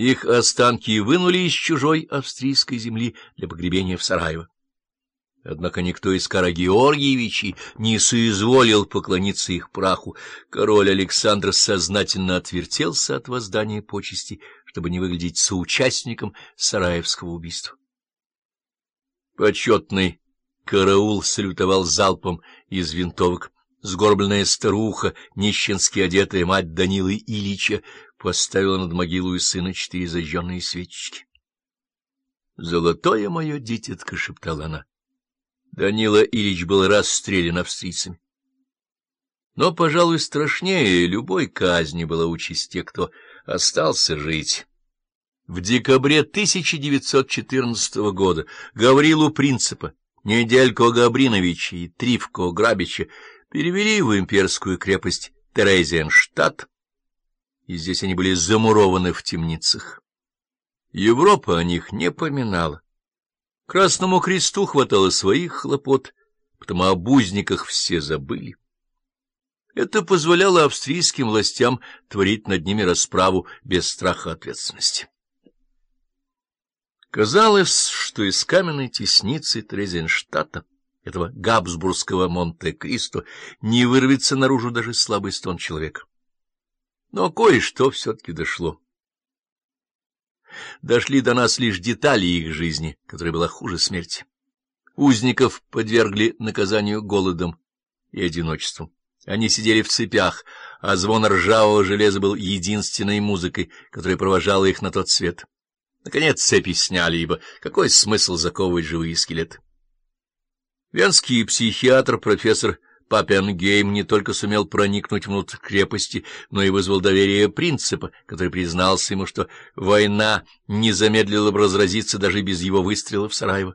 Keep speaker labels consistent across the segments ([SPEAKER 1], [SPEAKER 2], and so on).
[SPEAKER 1] Их останки вынули из чужой австрийской земли для погребения в Сараево. Однако никто из Карагеоргиевичей не соизволил поклониться их праху. Король Александр сознательно отвертелся от воздания почести, чтобы не выглядеть соучастником Сараевского убийства. Почетный караул салютовал залпом из винтовок. Сгорбленная старуха, нищенски одетая мать Данилы Ильича, поставила над могилой сына четыре зажженные свечечки. — Золотое мое дитятко! — шептала она. Данила Ильич был расстрелян австрийцами. Но, пожалуй, страшнее любой казни была участь тех, кто остался жить. В декабре 1914 года Гаврилу Принципа, Неделько Габриновича и Тривко Грабича перевели в имперскую крепость Терезиенштадт, и здесь они были замурованы в темницах. Европа о них не поминала. Красному кресту хватало своих хлопот, потому об узниках все забыли. Это позволяло австрийским властям творить над ними расправу без страха ответственности. Казалось, что из каменной тесницы Трезенштадта, этого габсбургского Монте-Кристо, не вырвется наружу даже слабый стон человека. Но кое-что все-таки дошло. Дошли до нас лишь детали их жизни, которая была хуже смерти. Узников подвергли наказанию голодом и одиночеством. Они сидели в цепях, а звон ржавого железа был единственной музыкой, которая провожала их на тот свет. Наконец цепи сняли, ибо какой смысл заковывать живые скелеты? Венский психиатр профессор Папенгейм не только сумел проникнуть внутрь крепости, но и вызвал доверие принципа, который признался ему, что война не замедлила бы разразиться даже без его выстрела в Сараево.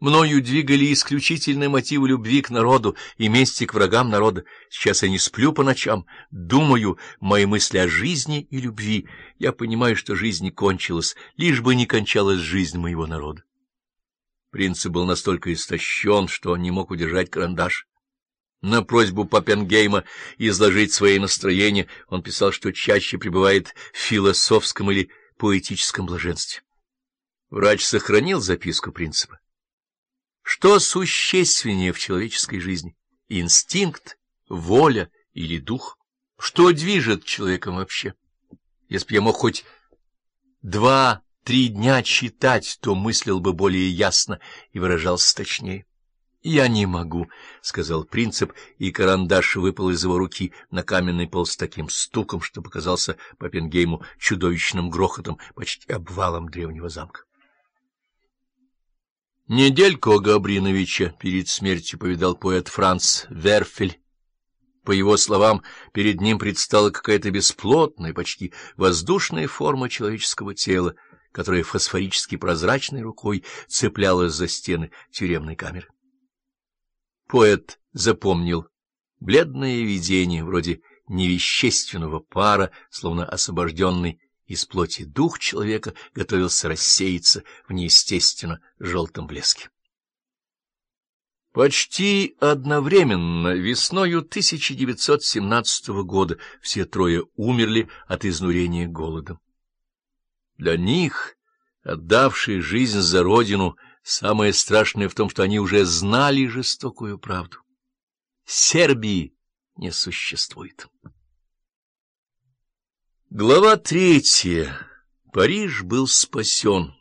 [SPEAKER 1] Мною двигали исключительные мотивы любви к народу и мести к врагам народа. Сейчас я не сплю по ночам, думаю, мои мысли о жизни и любви. Я понимаю, что жизнь не кончилась, лишь бы не кончалась жизнь моего народа. Принцип был настолько истощен, что не мог удержать карандаш. На просьбу Папенгейма изложить свои настроения он писал, что чаще пребывает в философском или поэтическом блаженстве. Врач сохранил записку принципа. Что существеннее в человеческой жизни? Инстинкт, воля или дух? Что движет человеком вообще? Если бы я мог хоть два-три дня читать, то мыслил бы более ясно и выражался точнее. — Я не могу, — сказал принцип, и карандаш выпал из его руки на каменный пол с таким стуком, что показался Папенгейму чудовищным грохотом, почти обвалом древнего замка. Недельку Габриновича перед смертью повидал поэт Франц Верфель. По его словам, перед ним предстала какая-то бесплотная, почти воздушная форма человеческого тела, которая фосфорически прозрачной рукой цеплялась за стены тюремной камеры. Поэт запомнил бледное видение, вроде невещественного пара, словно освобожденный из плоти дух человека готовился рассеяться в неестественно желтом блеске. Почти одновременно, весною 1917 года, все трое умерли от изнурения голодом. Для них, отдавшие жизнь за родину, Самое страшное в том, что они уже знали жестокую правду. Сербии не существует. Глава третья. Париж был спасен.